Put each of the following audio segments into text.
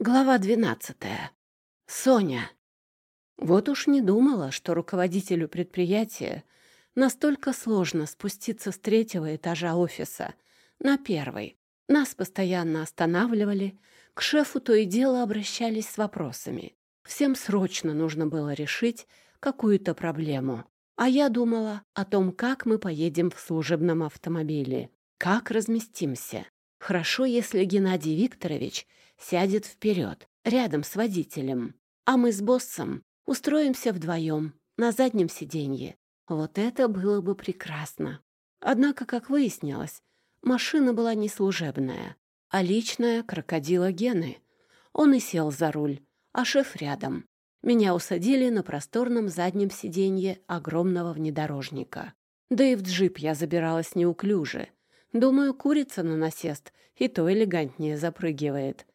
Глава двенадцатая. Соня. Вот уж не думала, что руководителю предприятия настолько сложно спуститься с третьего этажа офиса на первый. Нас постоянно останавливали, к шефу то и дело обращались с вопросами. Всем срочно нужно было решить какую-то проблему. А я думала о том, как мы поедем в служебном автомобиле, как разместимся. Хорошо, если Геннадий Викторович сядет вперед, рядом с водителем, а мы с боссом устроимся вдвоем на заднем сиденье. Вот это было бы прекрасно. Однако, как выяснилось, машина была не служебная, а личная крокодила Гены. Он и сел за руль, а шеф рядом. Меня усадили на просторном заднем сиденье огромного внедорожника. Да и в джип я забиралась неуклюже. Думаю, курица на насест и то элегантнее запрыгивает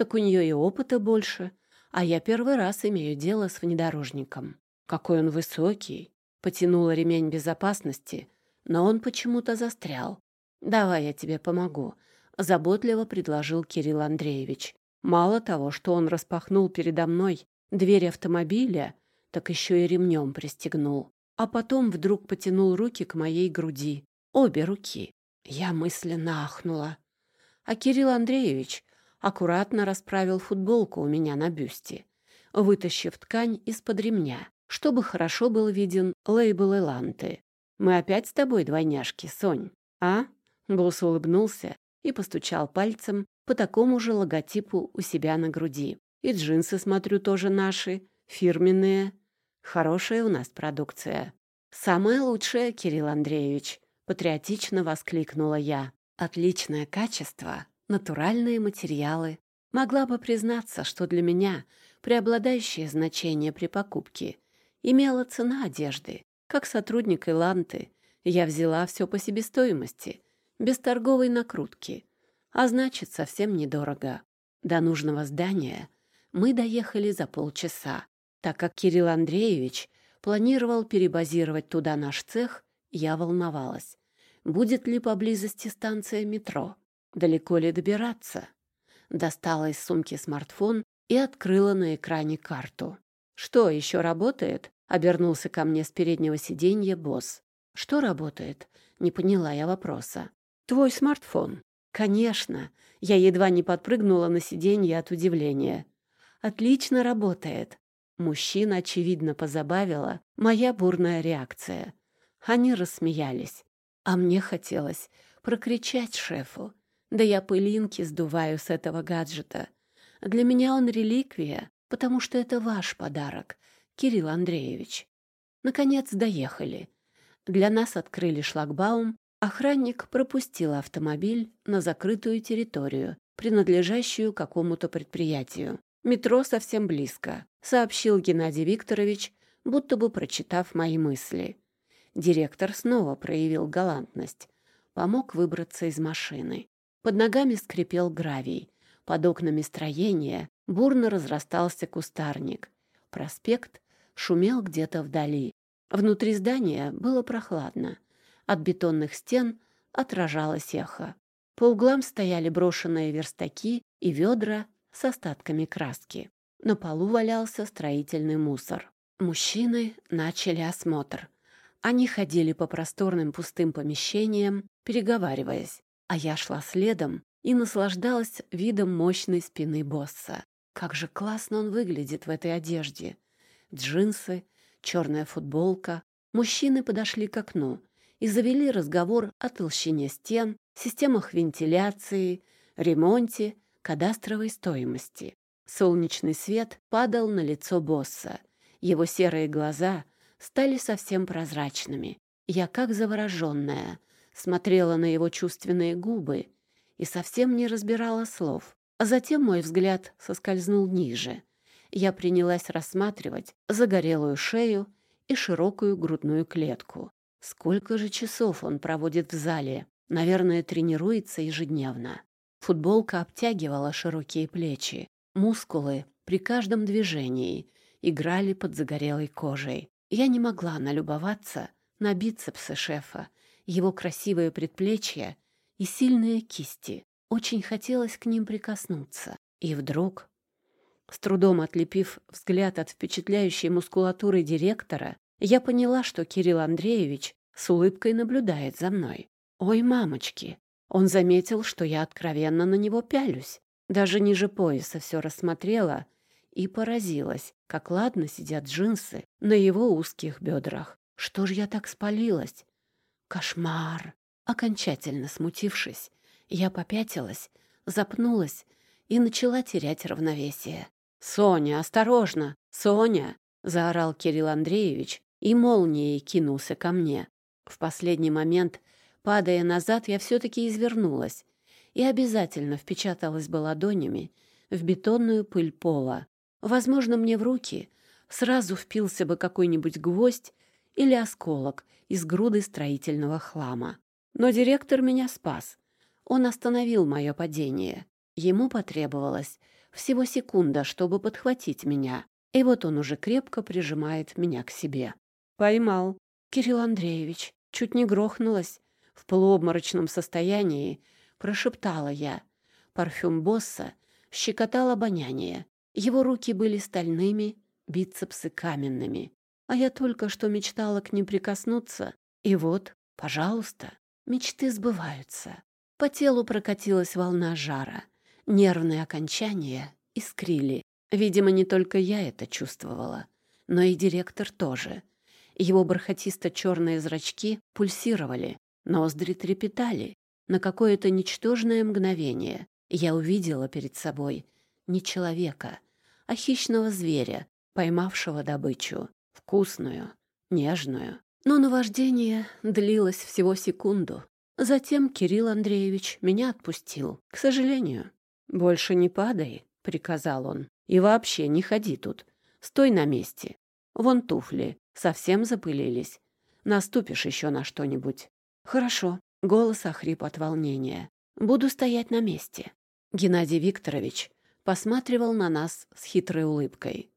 так у нее и опыта больше, а я первый раз имею дело с внедорожником. Какой он высокий. Потянула ремень безопасности, но он почему-то застрял. «Давай я тебе помогу», — заботливо предложил Кирилл Андреевич. Мало того, что он распахнул передо мной дверь автомобиля, так еще и ремнем пристегнул. А потом вдруг потянул руки к моей груди. Обе руки. Я мысленно ахнула. А Кирилл Андреевич аккуратно расправил футболку у меня на бюсте, вытащив ткань из-под ремня, чтобы хорошо был виден лейбл Эланты. «Мы опять с тобой двойняшки, Сонь, а?» Босс улыбнулся и постучал пальцем по такому же логотипу у себя на груди. «И джинсы, смотрю, тоже наши, фирменные. Хорошая у нас продукция». «Самое лучшее, Кирилл Андреевич», — патриотично воскликнула я. «Отличное качество натуральные материалы. Могла бы признаться, что для меня преобладающее значение при покупке имела цена одежды. Как сотрудник Иланты я взяла все по себестоимости, без торговой накрутки, а значит, совсем недорого. До нужного здания мы доехали за полчаса. Так как Кирилл Андреевич планировал перебазировать туда наш цех, я волновалась. Будет ли поблизости станция метро? Далеко ли добираться? Достала из сумки смартфон и открыла на экране карту. «Что, еще работает?» — обернулся ко мне с переднего сиденья босс. «Что работает?» — не поняла я вопроса. «Твой смартфон». «Конечно». Я едва не подпрыгнула на сиденье от удивления. «Отлично работает». Мужчина, очевидно, позабавила моя бурная реакция. Они рассмеялись. А мне хотелось прокричать шефу да я пылинки сдуваю с этого гаджета. Для меня он реликвия, потому что это ваш подарок, Кирилл Андреевич. Наконец доехали. Для нас открыли шлагбаум, охранник пропустил автомобиль на закрытую территорию, принадлежащую какому-то предприятию. «Метро совсем близко», — сообщил Геннадий Викторович, будто бы прочитав мои мысли. Директор снова проявил галантность, помог выбраться из машины. Под ногами скрипел гравий. Под окнами строения бурно разрастался кустарник. Проспект шумел где-то вдали. Внутри здания было прохладно. От бетонных стен отражалось эхо. По углам стояли брошенные верстаки и ведра с остатками краски. На полу валялся строительный мусор. Мужчины начали осмотр. Они ходили по просторным пустым помещениям, переговариваясь а я шла следом и наслаждалась видом мощной спины босса. Как же классно он выглядит в этой одежде. Джинсы, черная футболка. Мужчины подошли к окну и завели разговор о толщине стен, системах вентиляции, ремонте, кадастровой стоимости. Солнечный свет падал на лицо босса. Его серые глаза стали совсем прозрачными. Я, как завороженная, смотрела на его чувственные губы и совсем не разбирала слов. А затем мой взгляд соскользнул ниже. Я принялась рассматривать загорелую шею и широкую грудную клетку. Сколько же часов он проводит в зале? Наверное, тренируется ежедневно. Футболка обтягивала широкие плечи. Мускулы при каждом движении играли под загорелой кожей. Я не могла налюбоваться на бицепсы шефа его красивые предплечья и сильные кисти. Очень хотелось к ним прикоснуться. И вдруг С трудом отлепив взгляд от впечатляющей мускулатуры директора, я поняла, что Кирилл Андреевич с улыбкой наблюдает за мной. Ой, мамочки! Он заметил, что я откровенно на него пялюсь. Даже ниже пояса все рассмотрела и поразилась, как ладно сидят джинсы на его узких бедрах. Что ж я так спалилась? Кошмар! Окончательно смутившись, я попятилась, запнулась и начала терять равновесие. «Соня, осторожно! Соня!» — заорал Кирилл Андреевич и молнией кинулся ко мне. В последний момент, падая назад, я все-таки извернулась и обязательно впечаталась бы ладонями в бетонную пыль пола. Возможно, мне в руки сразу впился бы какой-нибудь гвоздь или осколок из груды строительного хлама. Но директор меня спас. Он остановил мое падение. Ему потребовалось всего секунда, чтобы подхватить меня. И вот он уже крепко прижимает меня к себе. Поймал. Кирилл Андреевич, чуть не грохнулась. В полуобморочном состоянии прошептала я. Парфюм босса щекотал обоняние. Его руки были стальными, бицепсы каменными. А я только что мечтала к ним прикоснуться. И вот, пожалуйста, мечты сбываются. По телу прокатилась волна жара. Нервные окончания искрили. Видимо, не только я это чувствовала, но и директор тоже. Его бархатисто-черные зрачки пульсировали, ноздри трепетали. На какое-то ничтожное мгновение я увидела перед собой не человека, а хищного зверя, поймавшего добычу. Вкусную, нежную. Но наваждение длилось всего секунду. Затем Кирилл Андреевич меня отпустил. К сожалению. «Больше не падай», — приказал он. «И вообще не ходи тут. Стой на месте. Вон туфли. Совсем запылились. Наступишь еще на что-нибудь». «Хорошо». Голос охрип от волнения. «Буду стоять на месте». Геннадий Викторович посматривал на нас с хитрой улыбкой.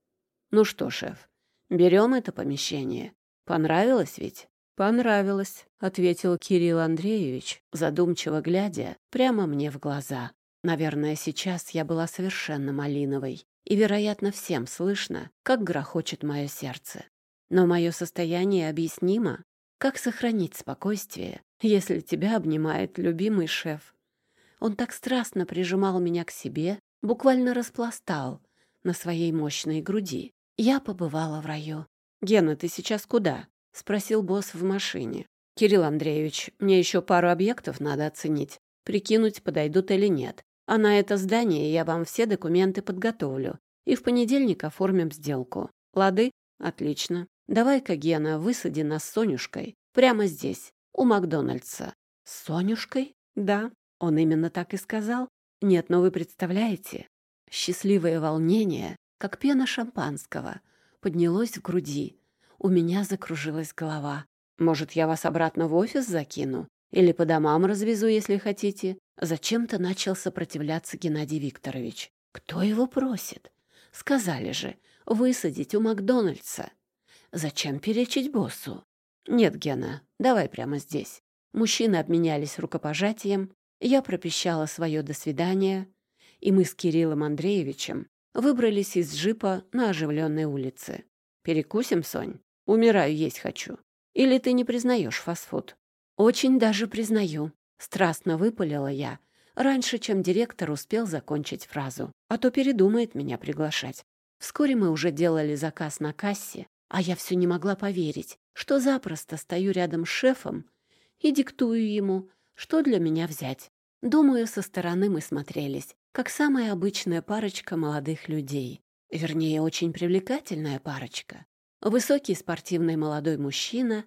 «Ну что, шеф, берем это помещение. Понравилось ведь?» «Понравилось», — ответил Кирилл Андреевич, задумчиво глядя прямо мне в глаза. Наверное, сейчас я была совершенно малиновой, и, вероятно, всем слышно, как грохочет мое сердце. Но мое состояние объяснимо. Как сохранить спокойствие, если тебя обнимает любимый шеф? Он так страстно прижимал меня к себе, буквально распластал на своей мощной груди. Я побывала в раю. «Гена, ты сейчас куда?» — спросил босс в машине. «Кирилл Андреевич, мне еще пару объектов надо оценить, прикинуть, подойдут или нет. А на это здание я вам все документы подготовлю. И в понедельник оформим сделку. Лады? Отлично. Давай-ка, Гена, высади нас с Сонюшкой. Прямо здесь, у Макдональдса. С Сонюшкой? Да. Он именно так и сказал. Нет, но вы представляете? Счастливое волнение, как пена шампанского, поднялось в груди. У меня закружилась голова. Может, я вас обратно в офис закину? Или по домам развезу, если хотите. Зачем-то начал сопротивляться Геннадий Викторович. Кто его просит? Сказали же, высадить у Макдональдса. Зачем перечить боссу? Нет, Гена, давай прямо здесь. Мужчины обменялись рукопожатием, я пропищала свое «до свидания», и мы с Кириллом Андреевичем выбрались из джипа на оживленной улице. «Перекусим, Сонь? Умираю, есть хочу. Или ты не признаешь фастфуд?» «Очень даже признаю», — страстно выпалила я, раньше, чем директор успел закончить фразу, а то передумает меня приглашать. Вскоре мы уже делали заказ на кассе, а я все не могла поверить, что запросто стою рядом с шефом и диктую ему, что для меня взять. Думаю, со стороны мы смотрелись, как самая обычная парочка молодых людей. Вернее, очень привлекательная парочка. Высокий спортивный молодой мужчина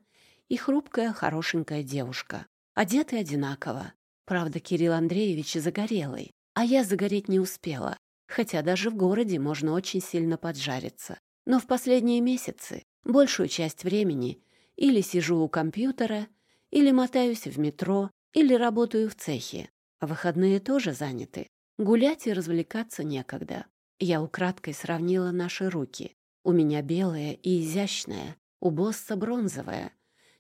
и хрупкая хорошенькая девушка. Одеты одинаково. Правда, Кирилл Андреевич загорелый, а я загореть не успела, хотя даже в городе можно очень сильно поджариться. Но в последние месяцы большую часть времени или сижу у компьютера, или мотаюсь в метро, или работаю в цехе. Выходные тоже заняты. Гулять и развлекаться некогда. Я украдкой сравнила наши руки. У меня белая и изящная, у босса бронзовая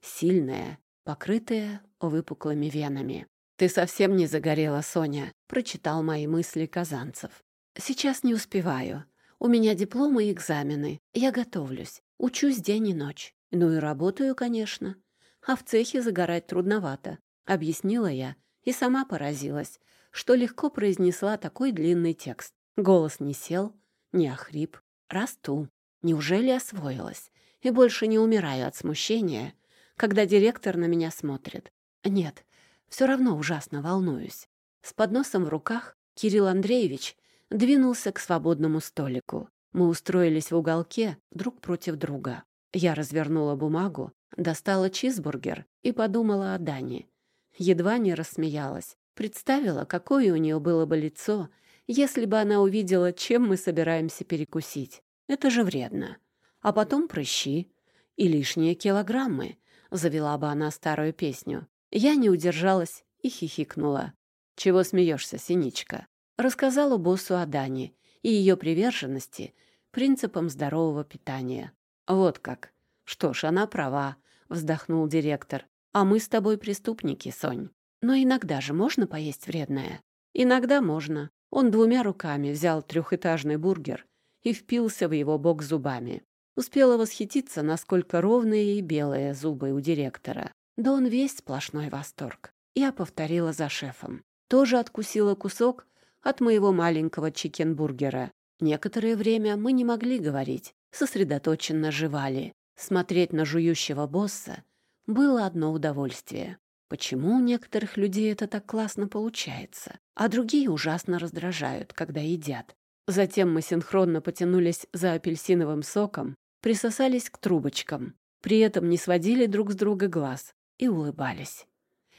сильная, покрытая выпуклыми венами. «Ты совсем не загорела, Соня», — прочитал мои мысли Казанцев. «Сейчас не успеваю. У меня дипломы и экзамены. Я готовлюсь. Учусь день и ночь. Ну и работаю, конечно. А в цехе загорать трудновато, объяснила я и сама поразилась, что легко произнесла такой длинный текст. Голос не сел, не охрип. Расту. Неужели освоилась? И больше не умираю от смущения, когда директор на меня смотрит. Нет, все равно ужасно волнуюсь. С подносом в руках Кирилл Андреевич двинулся к свободному столику. Мы устроились в уголке друг против друга. Я развернула бумагу, достала чизбургер и подумала о Дане. Едва не рассмеялась. Представила, какое у нее было бы лицо, если бы она увидела, чем мы собираемся перекусить. Это же вредно. А потом прыщи и лишние килограммы. Завела бы она старую песню. Я не удержалась и хихикнула. «Чего смеешься, синичка?» Рассказала боссу о Дане и ее приверженности принципам здорового питания. «Вот как. Что ж, она права», — вздохнул директор. «А мы с тобой преступники, Сонь. Но иногда же можно поесть вредное?» «Иногда можно». Он двумя руками взял трехэтажный бургер и впился в его бок зубами. Успела восхититься, насколько ровные и белые зубы у директора. Да он весь сплошной восторг. Я повторила за шефом. Тоже откусила кусок от моего маленького чикенбургера. Некоторое время мы не могли говорить, сосредоточенно жевали. Смотреть на жующего босса было одно удовольствие. Почему у некоторых людей это так классно получается, а другие ужасно раздражают, когда едят? Затем мы синхронно потянулись за апельсиновым соком, присосались к трубочкам, при этом не сводили друг с друга глаз и улыбались.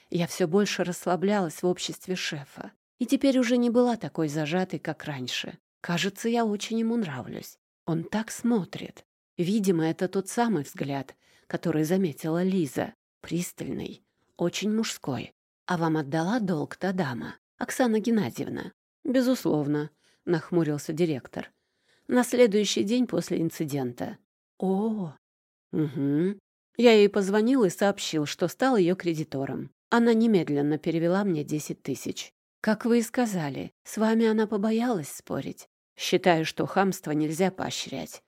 Я все больше расслаблялась в обществе шефа и теперь уже не была такой зажатой, как раньше. Кажется, я очень ему нравлюсь. Он так смотрит. Видимо, это тот самый взгляд, который заметила Лиза. Пристальный, очень мужской. А вам отдала долг та дама, Оксана Геннадьевна? Безусловно, нахмурился директор. На следующий день после инцидента. О, угу. Я ей позвонил и сообщил, что стал ее кредитором. Она немедленно перевела мне десять тысяч. Как вы и сказали, с вами она побоялась спорить. Считаю, что хамство нельзя поощрять.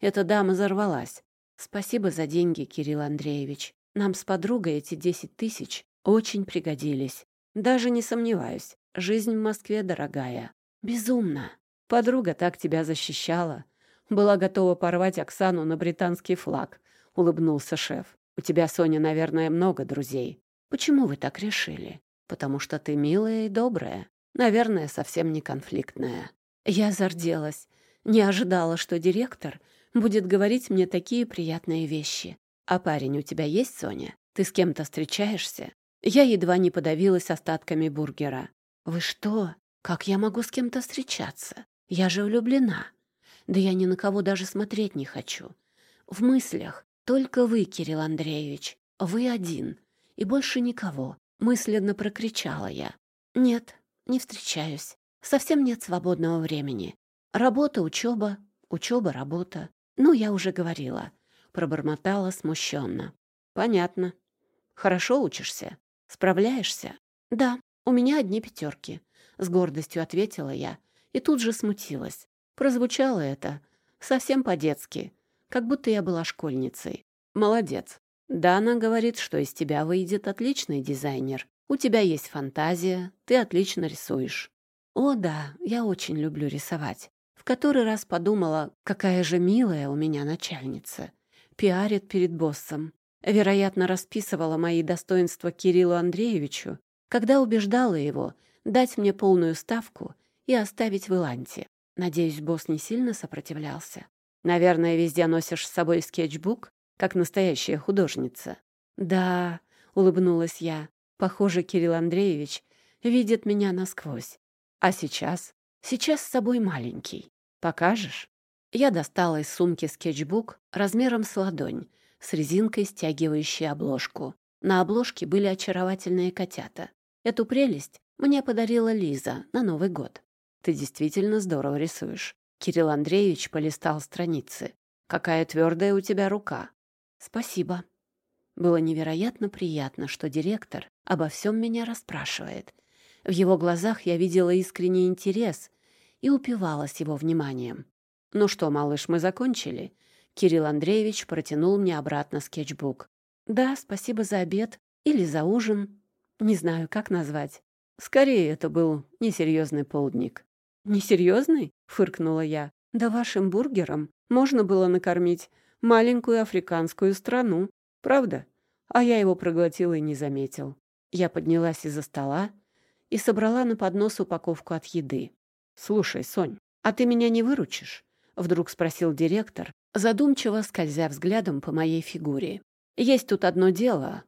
Эта дама взорвалась. Спасибо за деньги, Кирилл Андреевич. Нам с подругой эти десять тысяч очень пригодились. Даже не сомневаюсь, жизнь в Москве дорогая. Безумно. Подруга так тебя защищала. Была готова порвать Оксану на британский флаг, улыбнулся шеф. У тебя, Соня, наверное, много друзей. Почему вы так решили? Потому что ты милая и добрая. Наверное, совсем не конфликтная. Я зарделась. Не ожидала, что директор будет говорить мне такие приятные вещи. А парень у тебя есть, Соня? Ты с кем-то встречаешься? Я едва не подавилась остатками бургера. Вы что? Как я могу с кем-то встречаться? Я же влюблена. Да я ни на кого даже смотреть не хочу. В мыслях только вы, Кирилл Андреевич. Вы один. И больше никого. Мысленно прокричала я. Нет, не встречаюсь. Совсем нет свободного времени. Работа, учеба, учеба, работа. Ну, я уже говорила. Пробормотала смущенно. Понятно. Хорошо учишься? Справляешься? Да, у меня одни пятерки. С гордостью ответила я и тут же смутилась. Прозвучало это совсем по-детски, как будто я была школьницей. Молодец. Дана говорит, что из тебя выйдет отличный дизайнер. У тебя есть фантазия, ты отлично рисуешь. О да, я очень люблю рисовать. Который раз подумала, какая же милая у меня начальница. Пиарит перед боссом. Вероятно, расписывала мои достоинства Кириллу Андреевичу, когда убеждала его дать мне полную ставку и оставить в Иланте. Надеюсь, босс не сильно сопротивлялся. Наверное, везде носишь с собой скетчбук, как настоящая художница. Да, улыбнулась я. Похоже, Кирилл Андреевич видит меня насквозь. А сейчас? Сейчас с собой маленький. Покажешь? Я достала из сумки скетчбук размером с ладонь, с резинкой, стягивающей обложку. На обложке были очаровательные котята. Эту прелесть мне подарила Лиза на Новый год. Ты действительно здорово рисуешь. Кирилл Андреевич полистал страницы. Какая твердая у тебя рука. Спасибо. Было невероятно приятно, что директор обо всем меня расспрашивает. В его глазах я видела искренний интерес и упивалась его вниманием. «Ну что, малыш, мы закончили?» Кирилл Андреевич протянул мне обратно скетчбук. «Да, спасибо за обед. Или за ужин. Не знаю, как назвать. Скорее, это был несерьезный полдник». «Несерьезный?» — фыркнула я. «Да вашим бургером можно было накормить маленькую африканскую страну. Правда?» А я его проглотил и не заметил. Я поднялась из-за стола и собрала на поднос упаковку от еды. «Слушай, Сонь, а ты меня не выручишь?» — вдруг спросил директор, задумчиво скользя взглядом по моей фигуре. «Есть тут одно дело,